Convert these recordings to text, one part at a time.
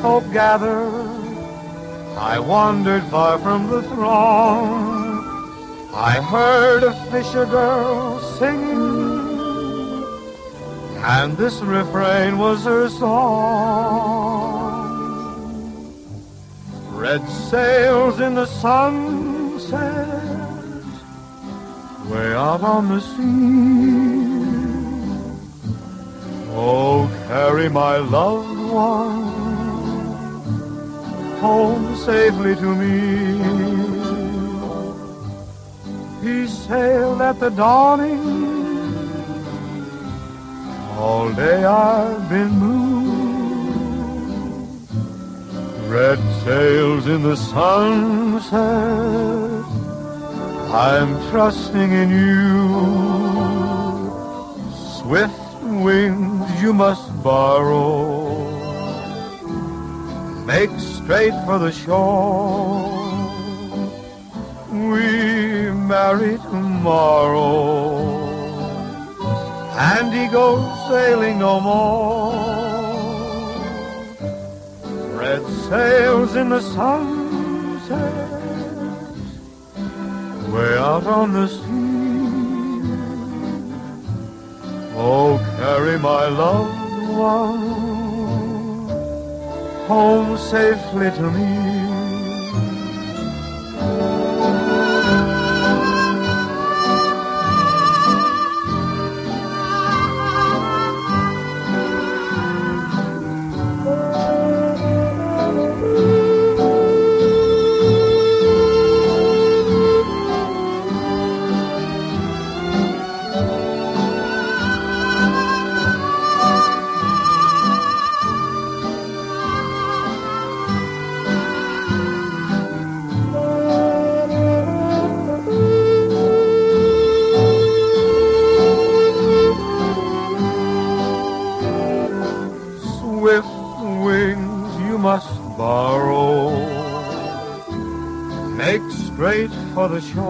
hope gathered, I wandered far from the throng. I heard a fisher girl singing, and this refrain was her song. Red sails in the sunset, way out on the sea. Oh, carry my loved one home safely to me. He sailed at the dawning. All day I've been moved. Red sails in the sunset. I'm trusting in you. Swift wings you must borrow Make straight for the shore. We marry tomorrow, and he goes sailing no more. Red sails in the sunset, way out on the sea. Oh, carry my loved one home safely to me. was yours.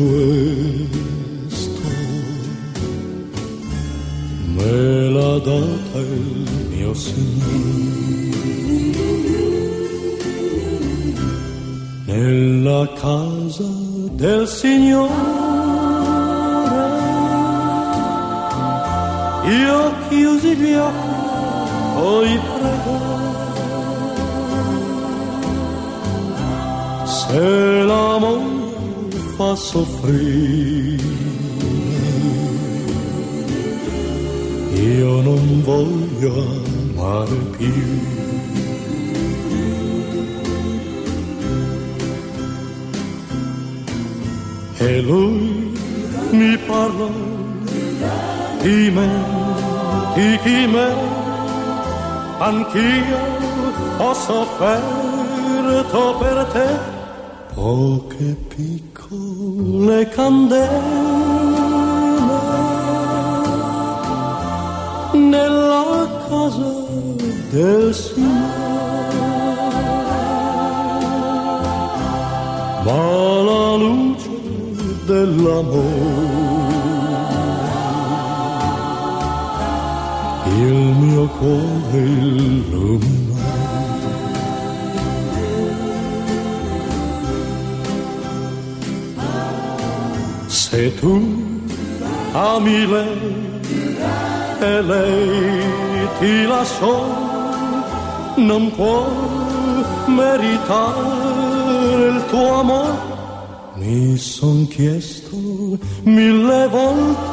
Questo me l'ha data il mio Signore. nella casa del Signore. Io chiusi gli occhi, poi prego. Se l'amore fa soffrire, io non voglio amare più. e lui mi parlò di me, di chi me, anch'io ho sofferto per te, poche piccole candele nella casa del Signore. Ma la luce dell'amore. Il mio cuore illumina. Se tu ami lei e lei ti lasciò, non può meritare il tuo amore mi son chiesto mille volte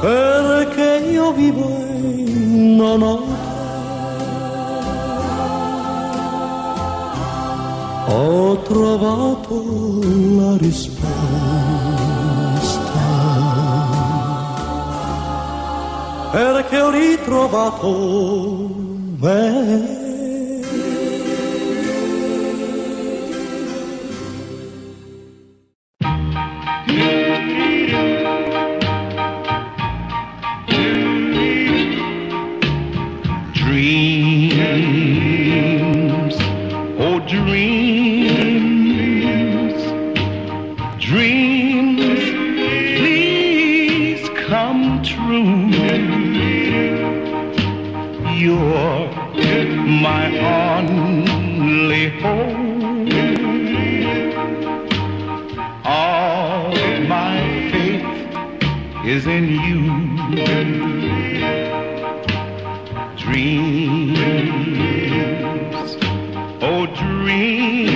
perché io vivo e non ho trovato la risposta. Perché ho ritrovato me is in you. Dreams, oh dreams,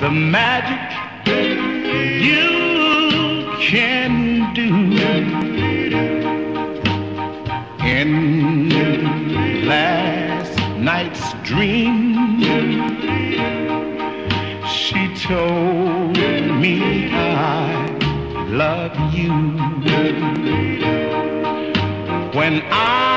the magic you can do in last night's dream. you. When I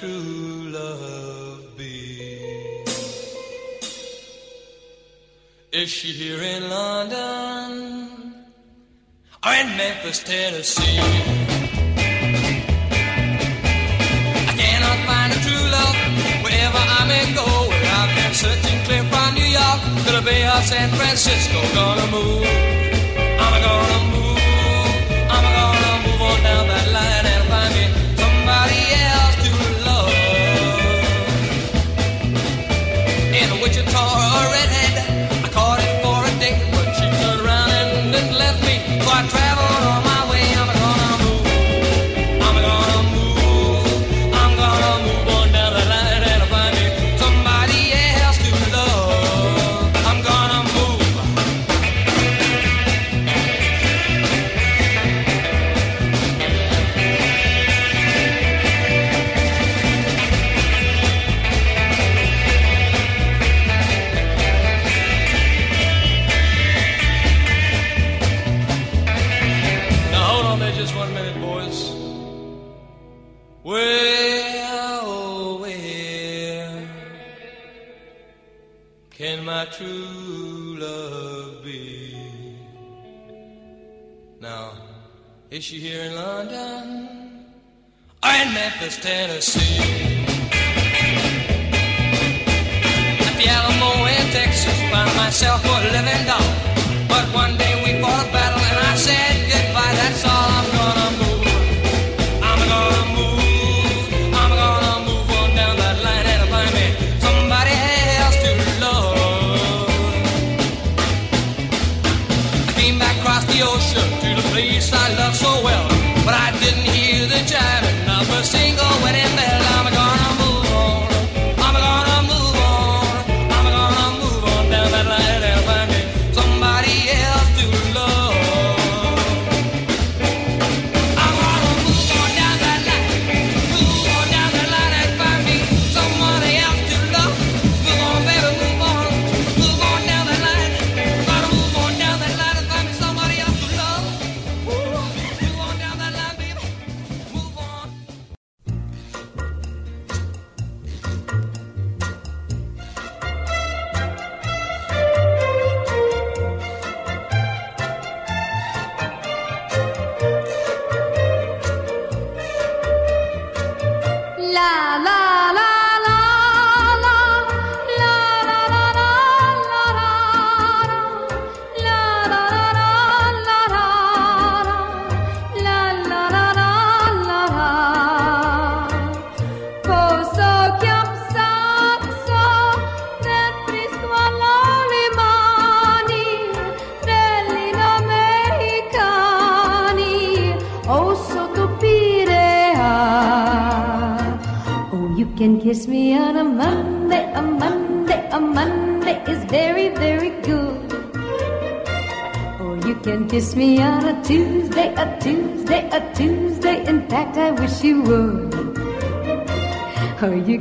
true love be? Is she here in London or in Memphis, Tennessee? I cannot find a true love wherever I may go. Where I've been searching clear from New York to the Bay of San Francisco, gonna move. Is she here in London or in Memphis, Tennessee. At the Alamo in Texas, found myself a living doll. But one day we fought a battle and I said goodbye, that's all I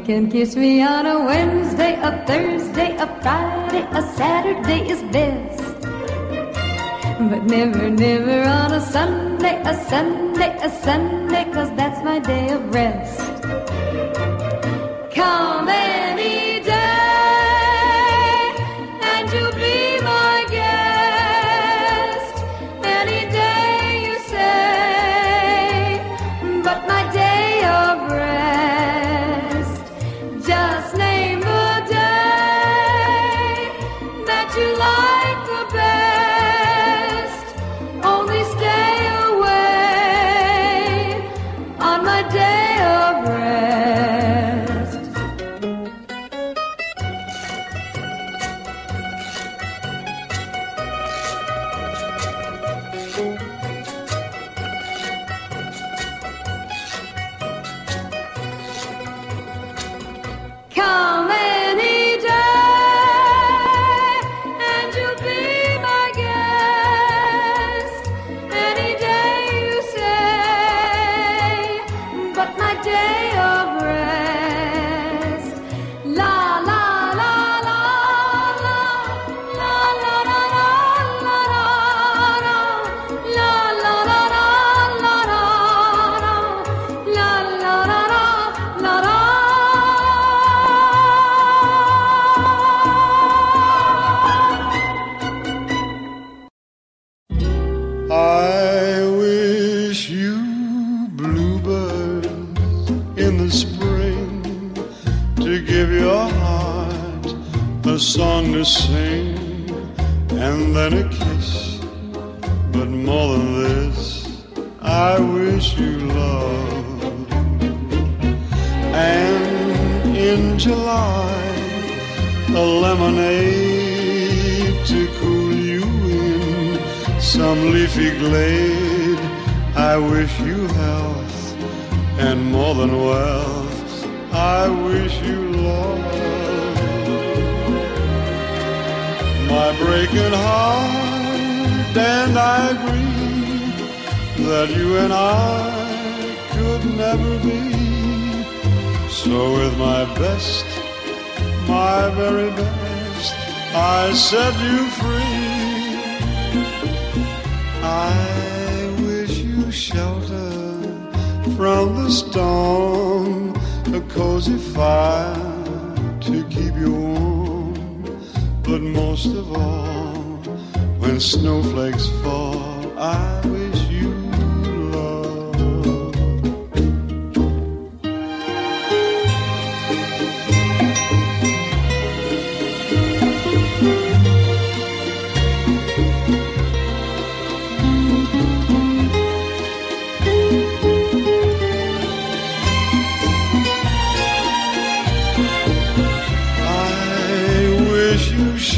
can kiss me on a Wednesday, a Thursday, a Friday, a Saturday is best. But never, never on a Sunday, a Sunday, a Sunday. shelter from the storm, a cozy fire to keep you warm. But most of all, when snowflakes fall, I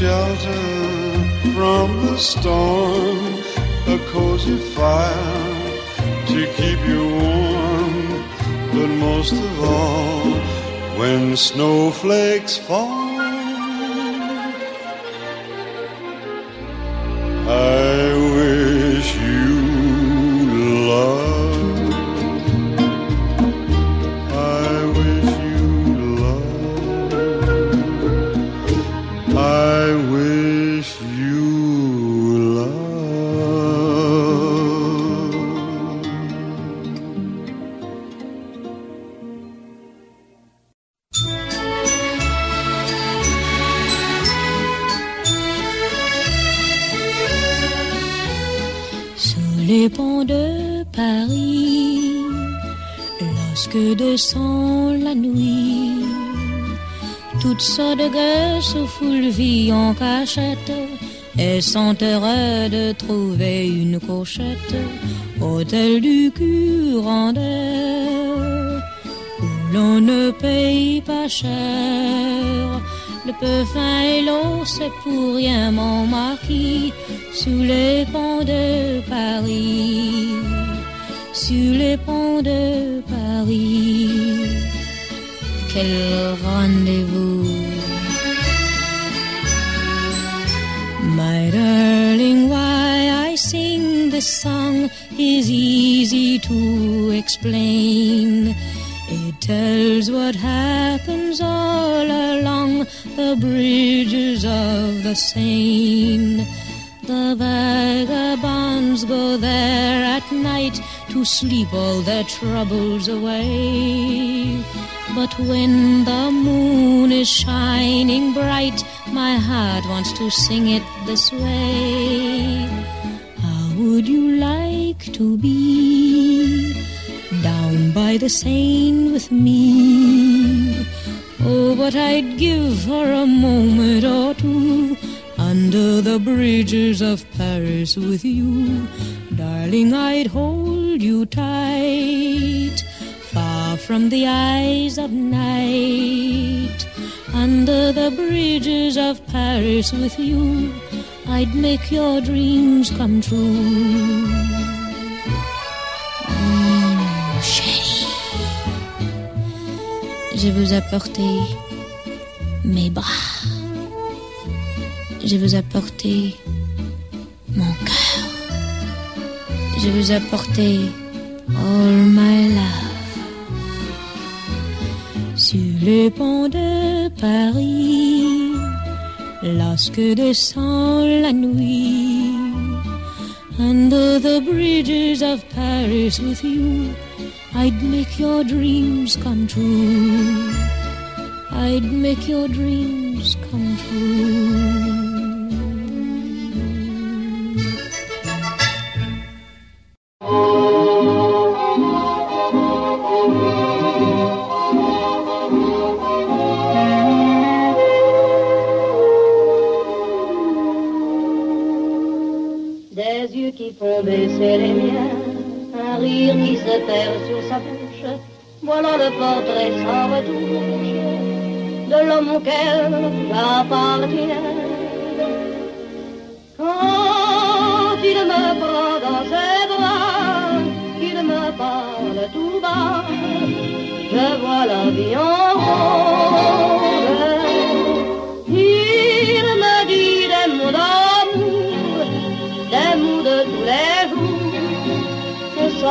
shelter from the storm, a cozy fire to keep you warm. But most of all, when snowflakes fall et sont heureux de trouver une cochette. Hôtel du Curandel, où l'on ne paye pas cher. Le peu fin et l'eau, c'est pour rien, mon marquis, sous les ponts de Paris, sous les ponts de Paris. Quel easy to explain. It tells what happens all along the bridges of the Seine. The vagabonds go there at night to sleep all their troubles away. But when the moon is shining bright, my heart wants to sing it this way. How would you like to be down by the Seine with me? Oh, what I'd give for a moment or two under the bridges of Paris with you. Darling, I'd hold you tight, far from the eyes of night. Under the bridges of Paris with you, I'd make your dreams come true. Je vous apporter mes bras. Je vous apporter mon cœur. Je vous apporter all my love. Sur le pont de Paris, lorsque descend la nuit, under the bridges of Paris with you, I'd make your dreams come true. I'd make your dreams come true. baisser les miens, un rire qui se perd sur sa bouche. Voilà le portrait sans retouche de l'homme auquel j'appartiens. Quand il me prend dans ses bras, qu'il me parle tout bas, je vois la vie en rose.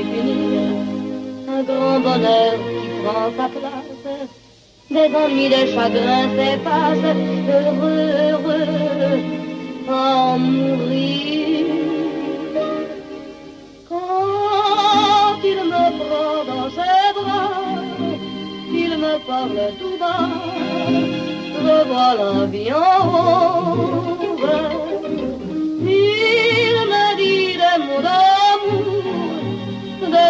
À un grand bonheur qui prend sa place. Des ennuis, des chagrins s'effacent, heureux, heureux, en mourir. Quand il me prend dans ses bras, il me parle tout bas, je vois la vie en.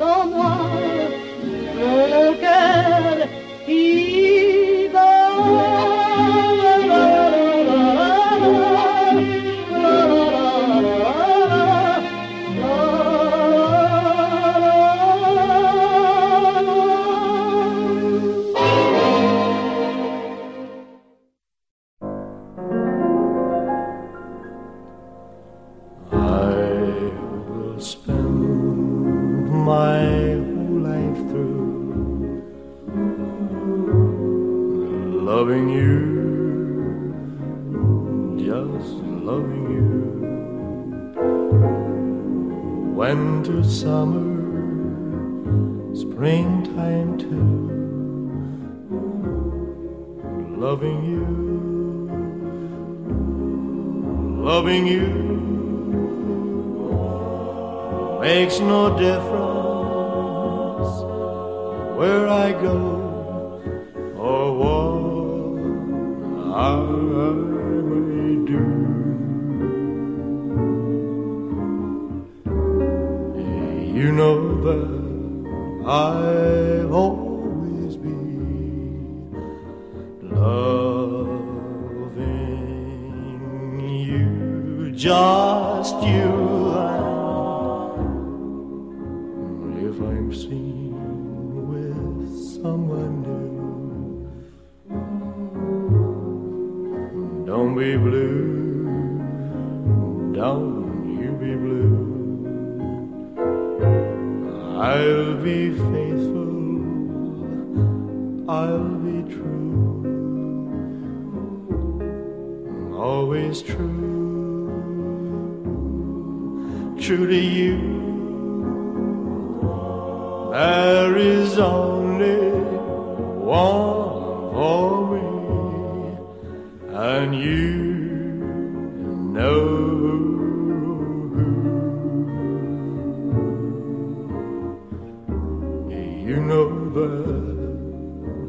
en moi le cœur qui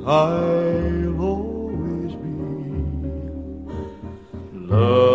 I'll always be loving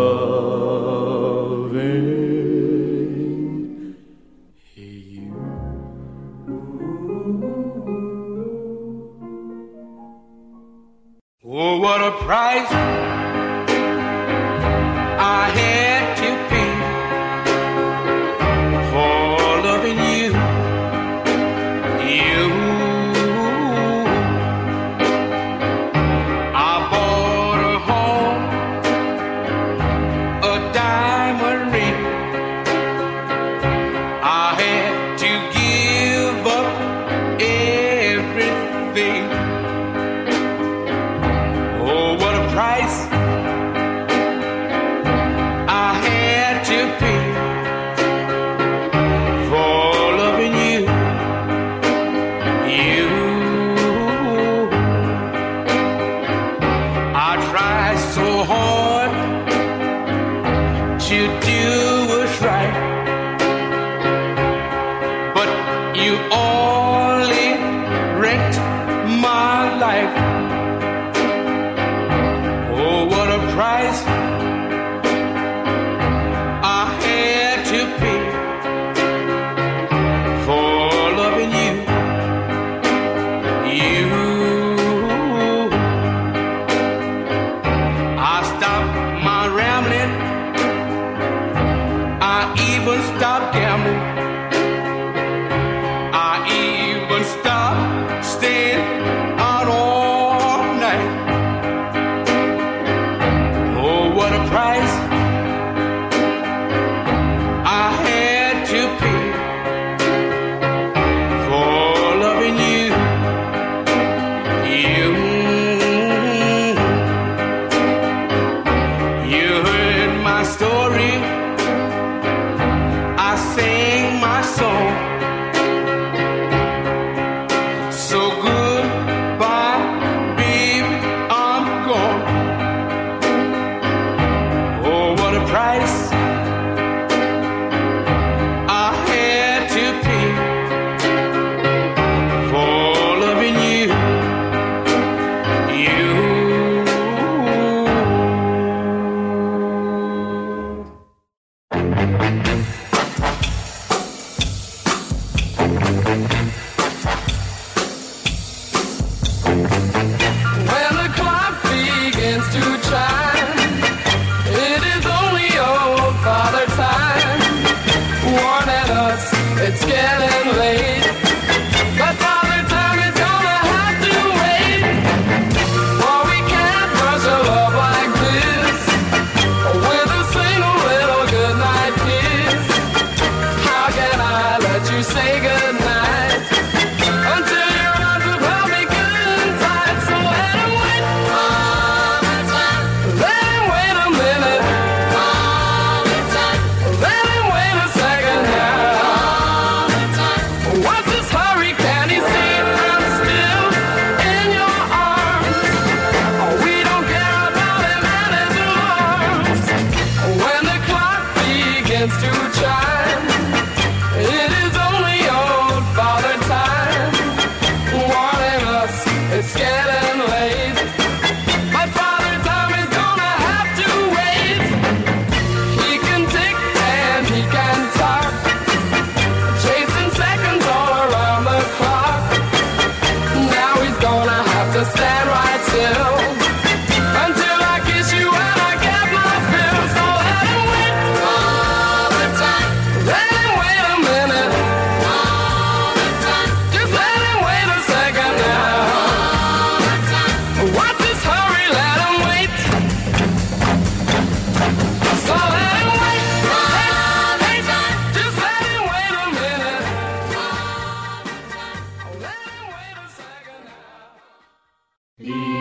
Let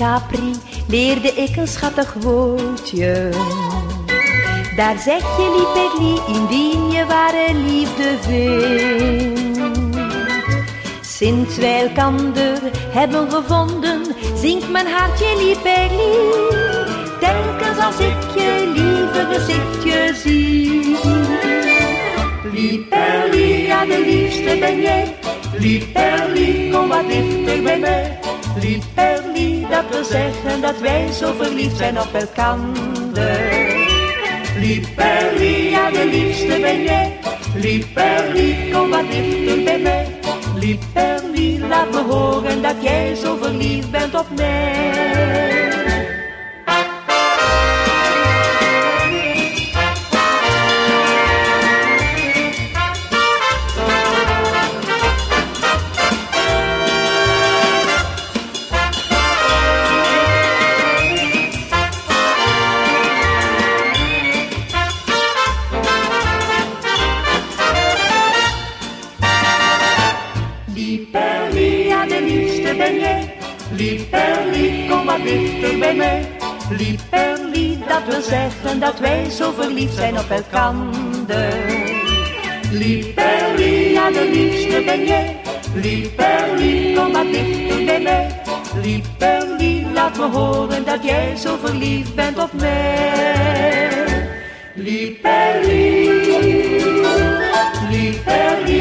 Capri leerde ik een schattig woordje. Daar zeg je lieperlie indien je ware liefde vindt. Sinds wij elkander hebben gevonden, zingt mijn hartje lieperlie. Telkens als ik je lieve gezichtje zie. Lieperlie, ja de liefste ben jij. Lieperlie, kom wat dichter bij mij. Dat wil zeggen dat wij zo verliefd zijn op elkander. Lieperlie, ja de liefste ben jij. Lieperlie, kom wat dichter bij mij. Lieperlie, laat me horen dat jij zo verliefd bent op mij. Dat wij zo verliefd zijn op elkander. Lieperlie, ja de liefste ben jij. Lieperlie, kom wat dichter bij mij. Lieperlie, laat me horen dat jij zo verliefd bent op mij. Lieperlie, Lieperlie,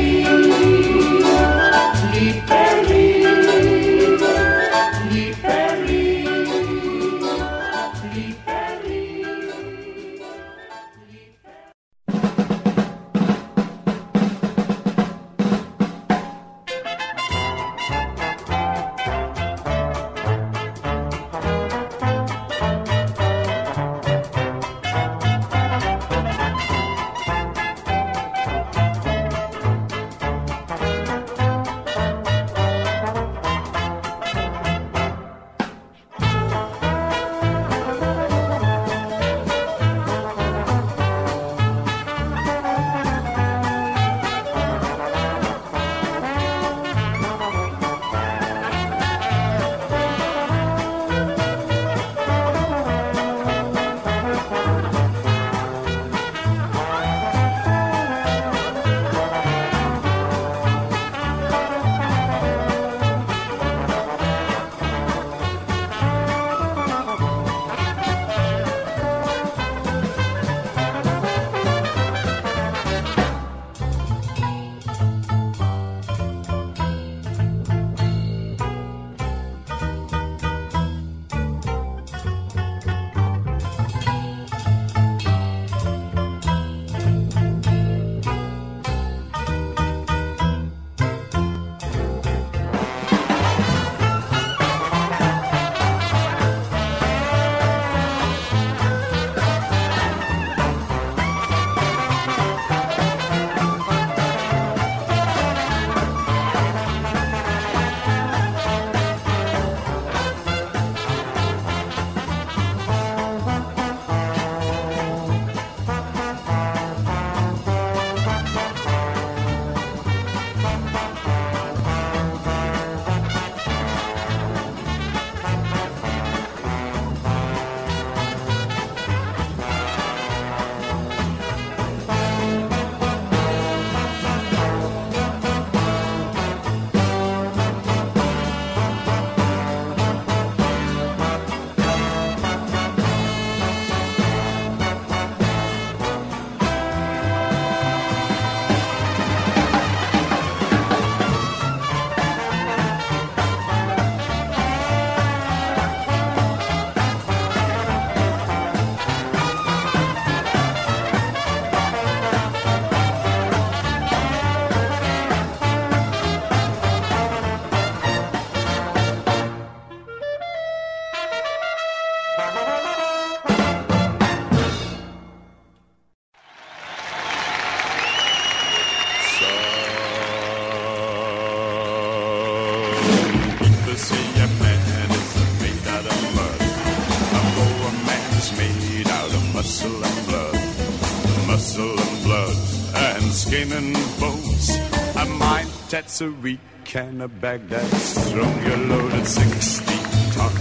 that's a weak and a bag that's strong. Loaded 60 ton.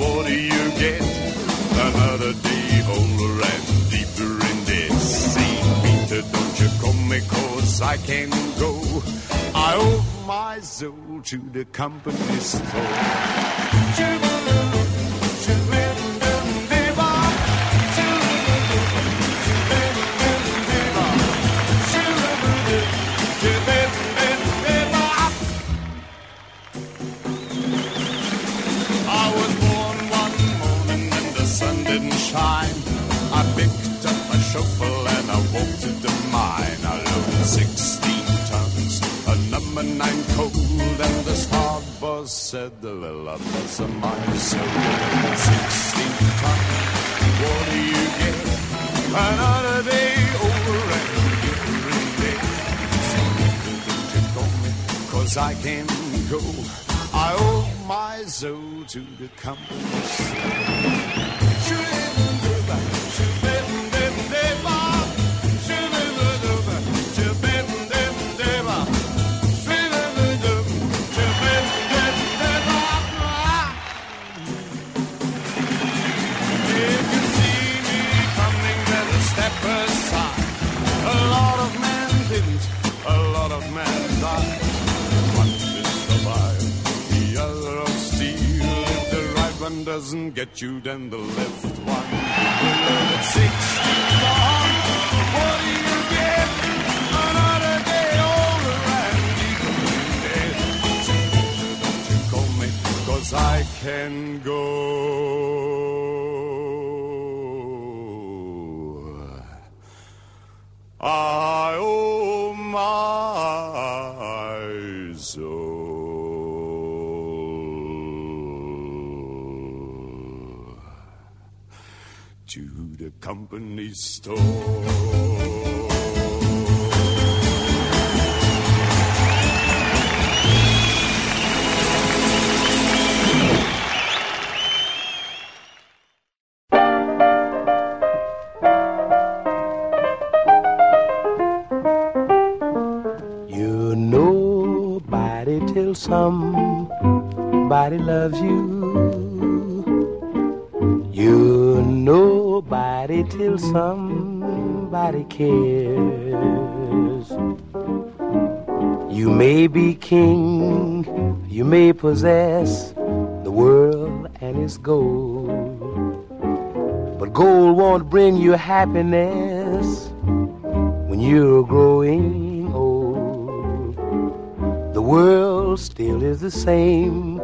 What do you get? Another day older and deeper in debt. Saint Peter, don't you come me cause I can go. I owe my soul to the company store. You, then the left the company store. Possess the world and its gold. But gold won't bring you happiness when you're growing old. The world still is the same,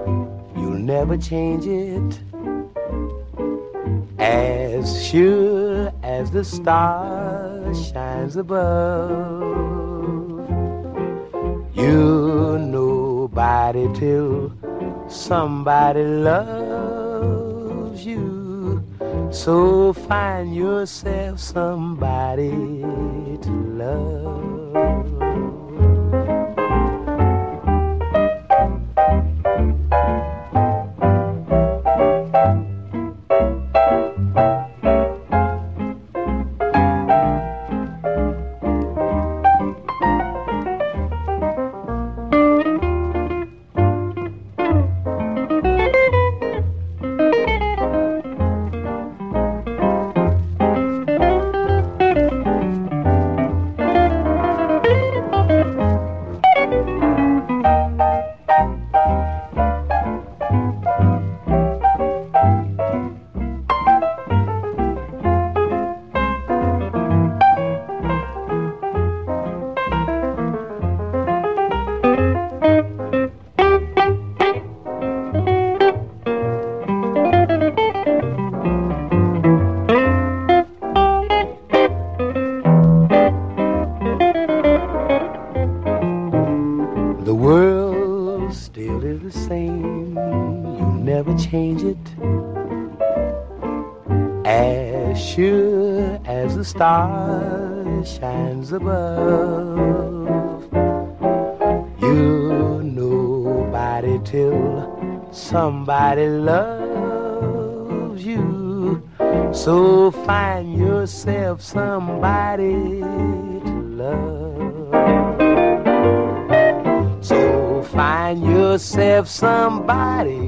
you'll never change it. As sure as the star shines above, you're nobody till somebody loves you. So find yourself somebody to love. Above, you're nobody till somebody loves you. So find yourself somebody to love. So find yourself somebody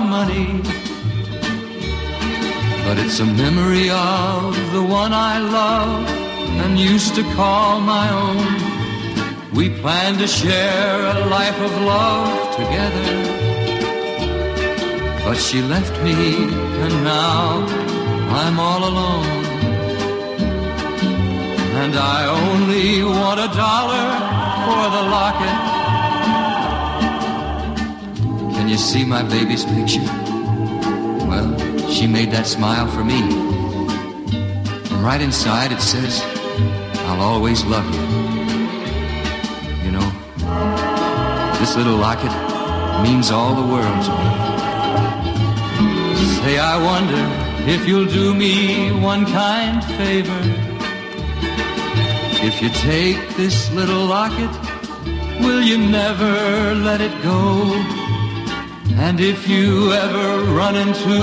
of money. But it's a memory of the one I love and used to call my own. We planned to share a life of love together. But she left me and now I'm all alone. And I only want a dollar for the locket. Can you see my baby's picture? Well, she made that smile for me. And right inside it says, I'll always love you. You know, this little locket means all the world to me. Say, I wonder if you'll do me one kind favor. If you take this little locket, will you never let it go? And if you ever run into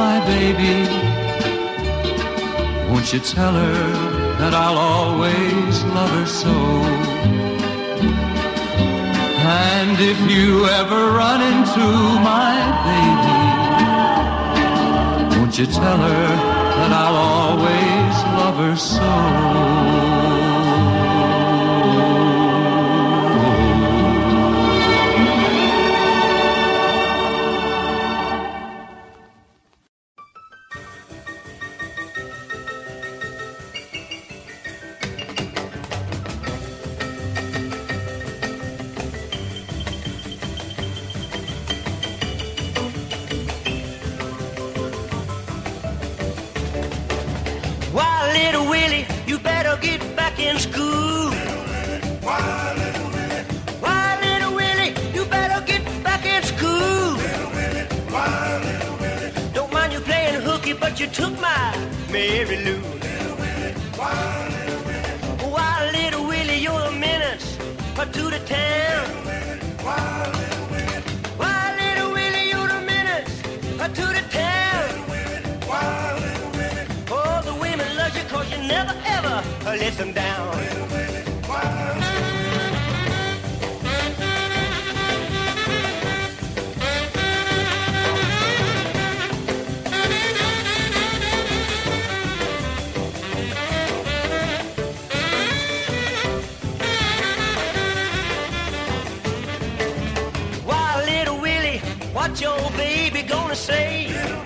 my baby, won't you tell her that I'll always love her so? And if you ever run into my baby, won't you tell her that I'll always love her so? Them down. Why, little Willie, your baby gonna say?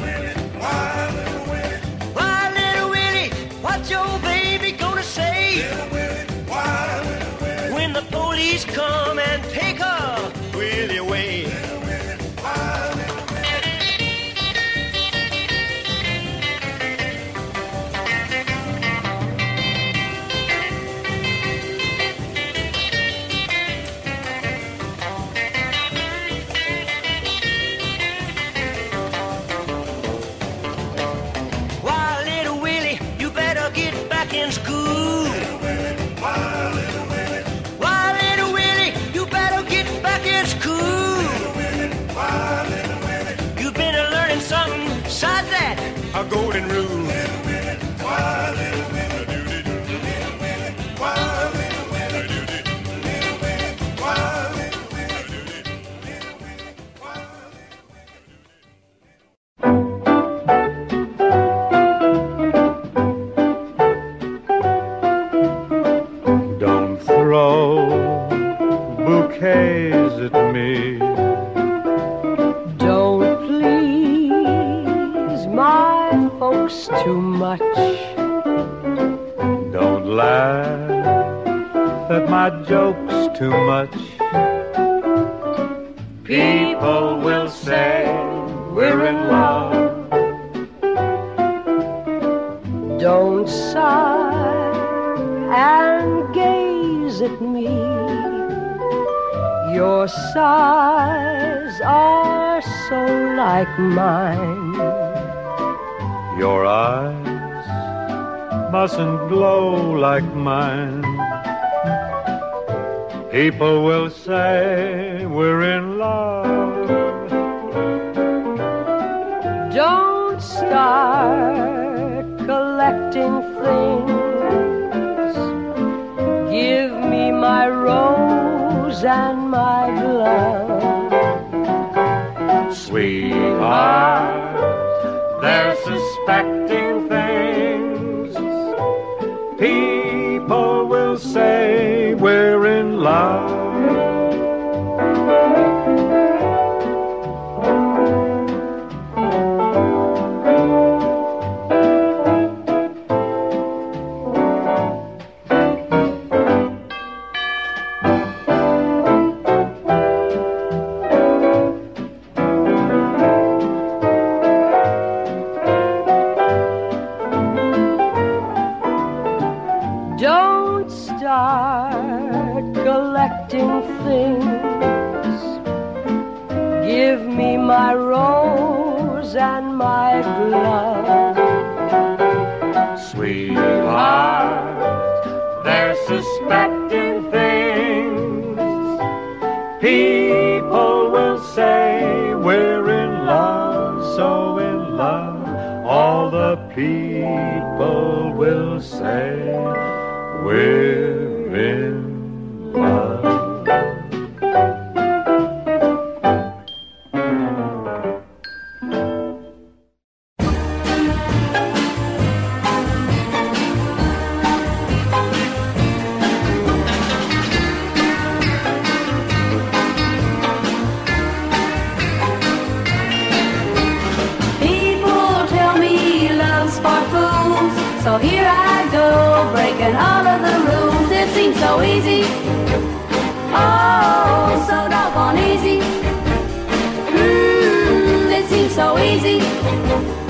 Police come so like mine. Your eyes mustn't glow like mine. People will say we're in love. Don't start collecting things. Give me my rose and my There's so easy.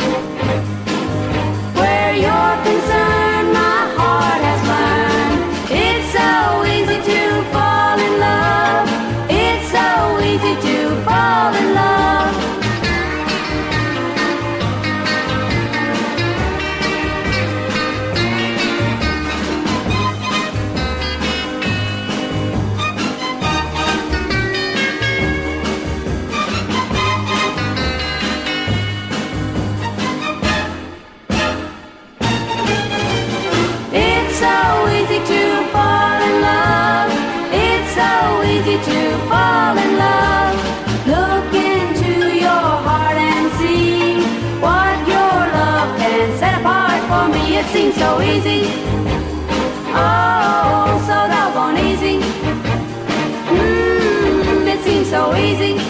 so easy.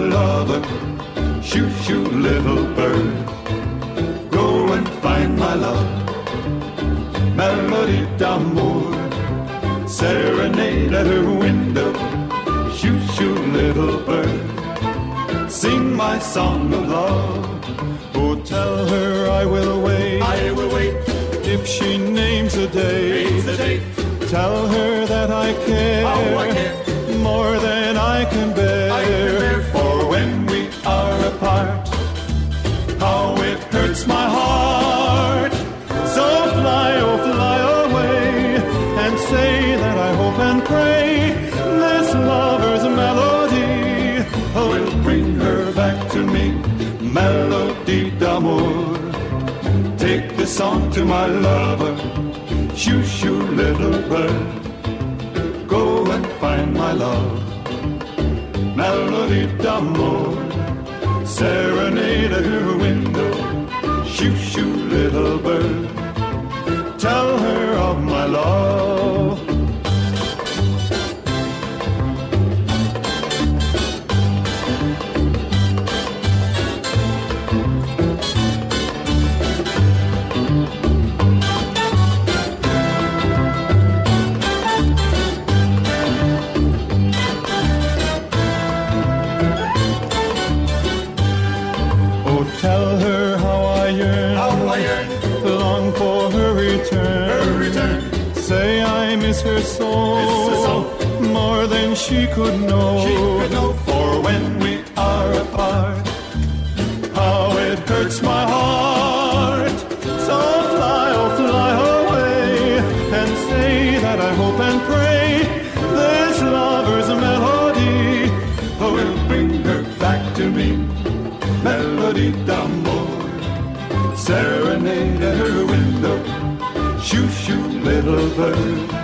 lover, shoo shoo little bird, go and find my love, melody d'amour, serenade at her window, shoo shoo little bird, sing my song of love, oh tell her I will wait, I will wait, if she names a day, names a day. tell her that I care, oh, I care. more than I can bear. song to my lover. Shoo, shoo, little bird, go and find my love. Melody d'amour, serenade at her window. Shoo, shoo, little bird. she could know. She could know for when we are apart, how it hurts my heart. So fly, oh fly away, and say that I hope and pray this lover's melody will bring her back to me. Melody d'amour, serenade at her window. Shoo shoo, little bird.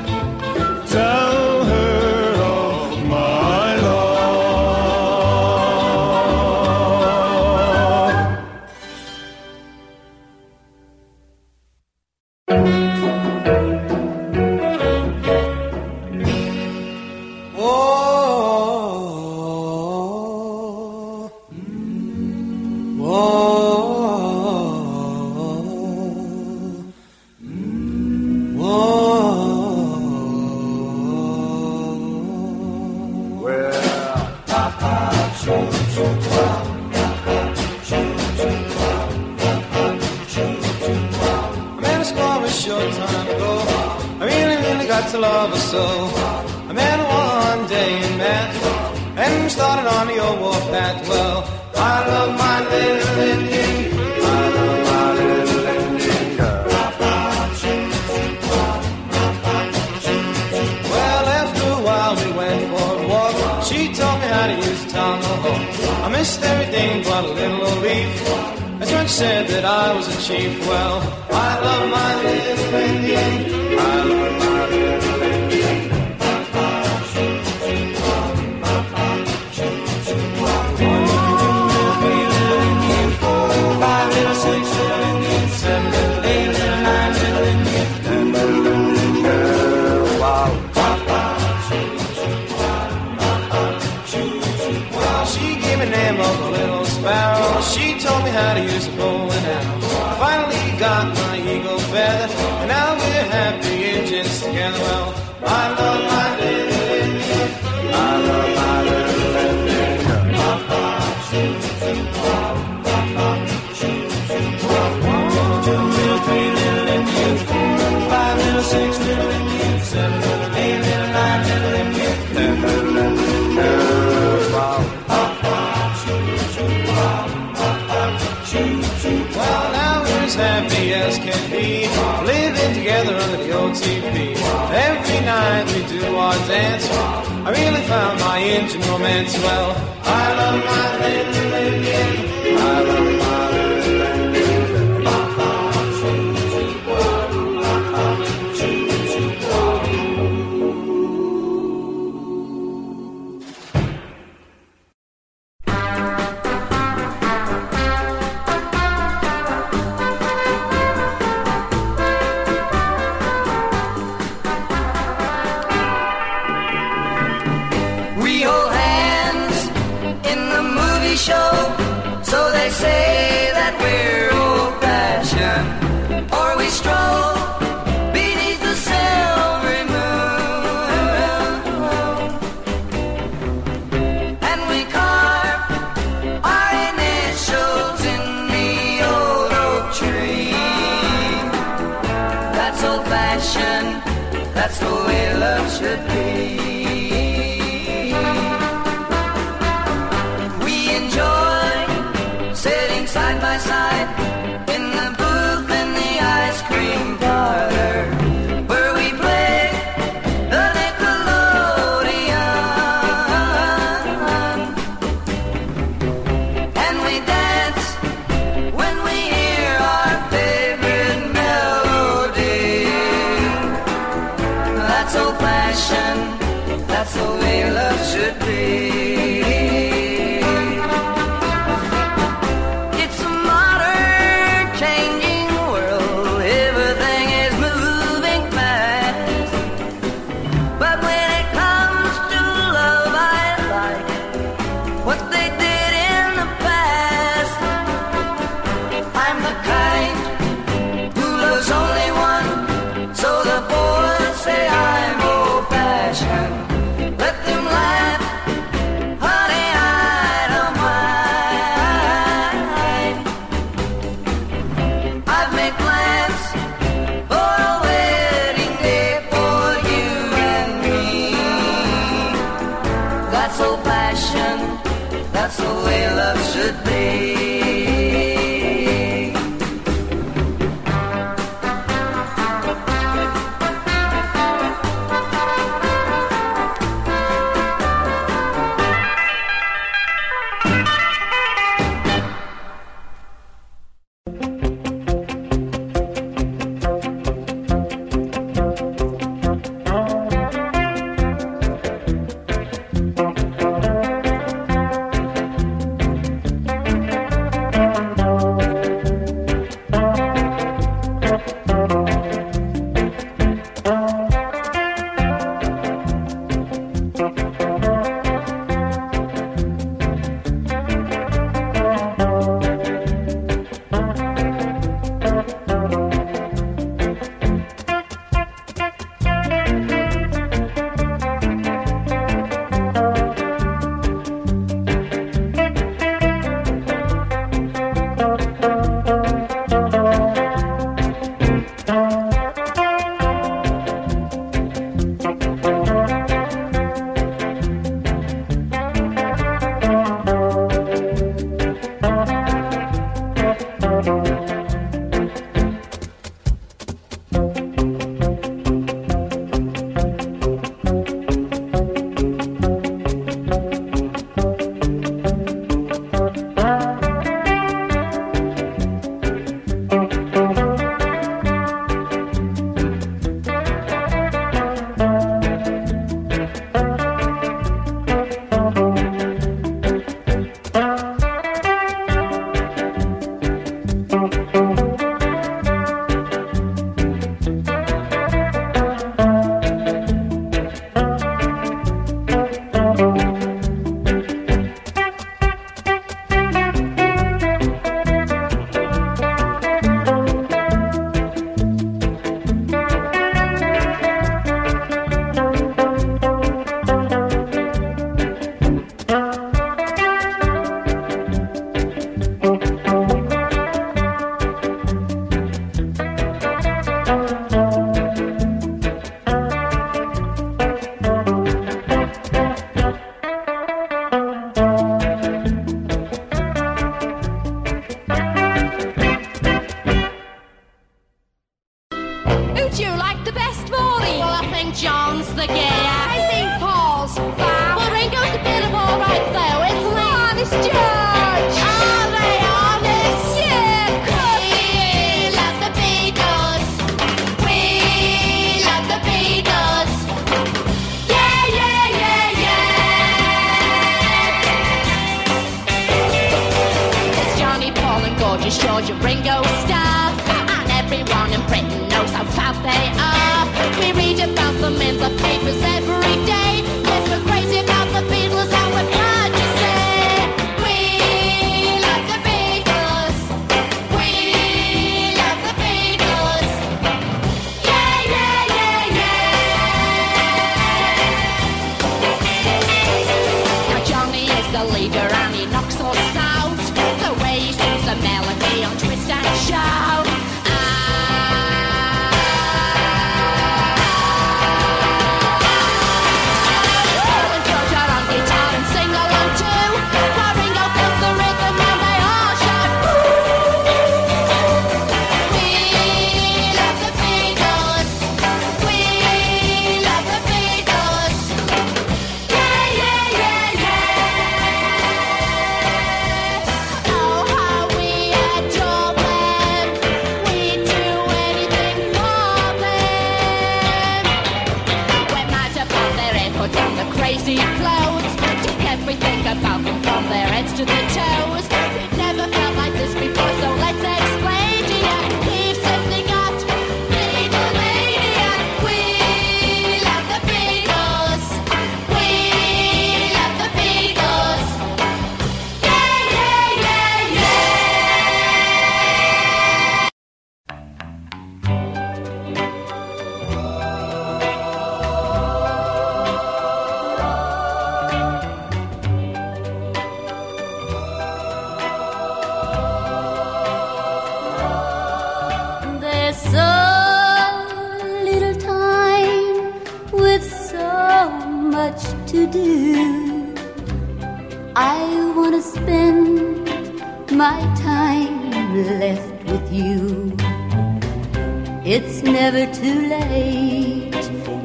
Late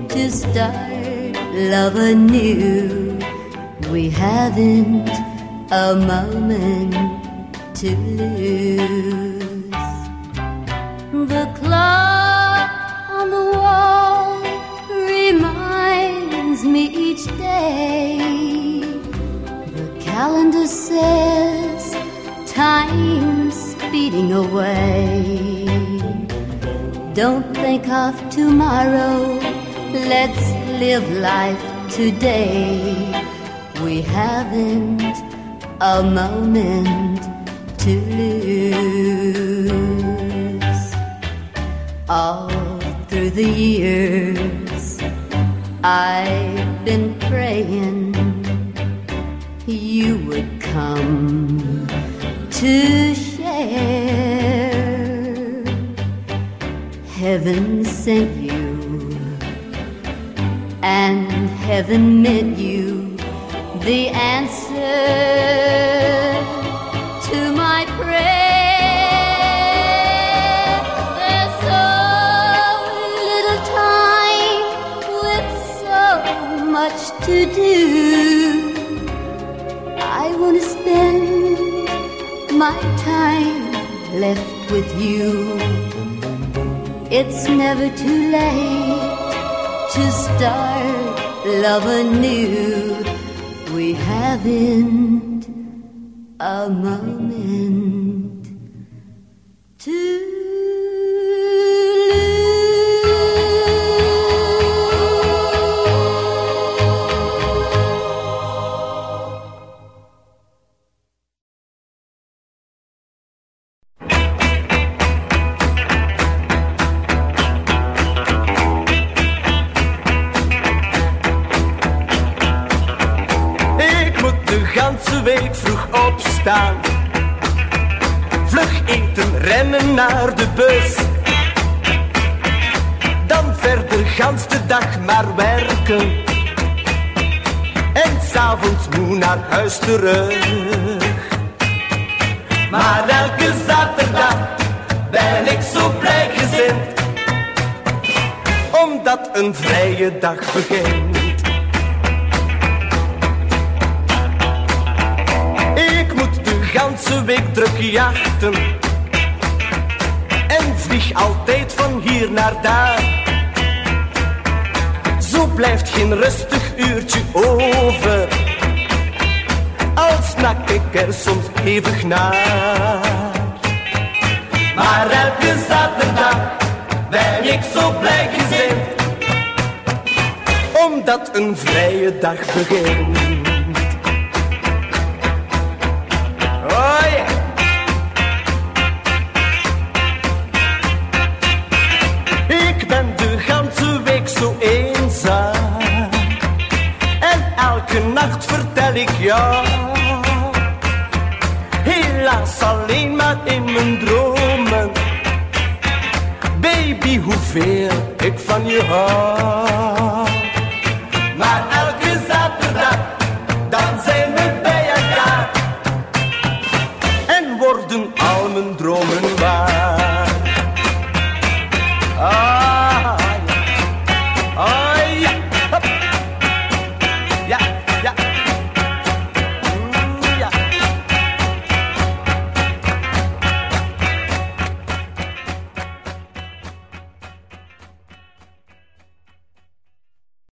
to start love anew. We haven't a moment to lose. Of tomorrow, let's live life today. We haven't a moment to lose. All through the years, I've been praying you would come to share. Heaven sent you, and heaven meant you the answer to my prayer. There's so little time with so much to do. I want to spend my time left with you. It's never too late to start love anew. We haven't a moment sürer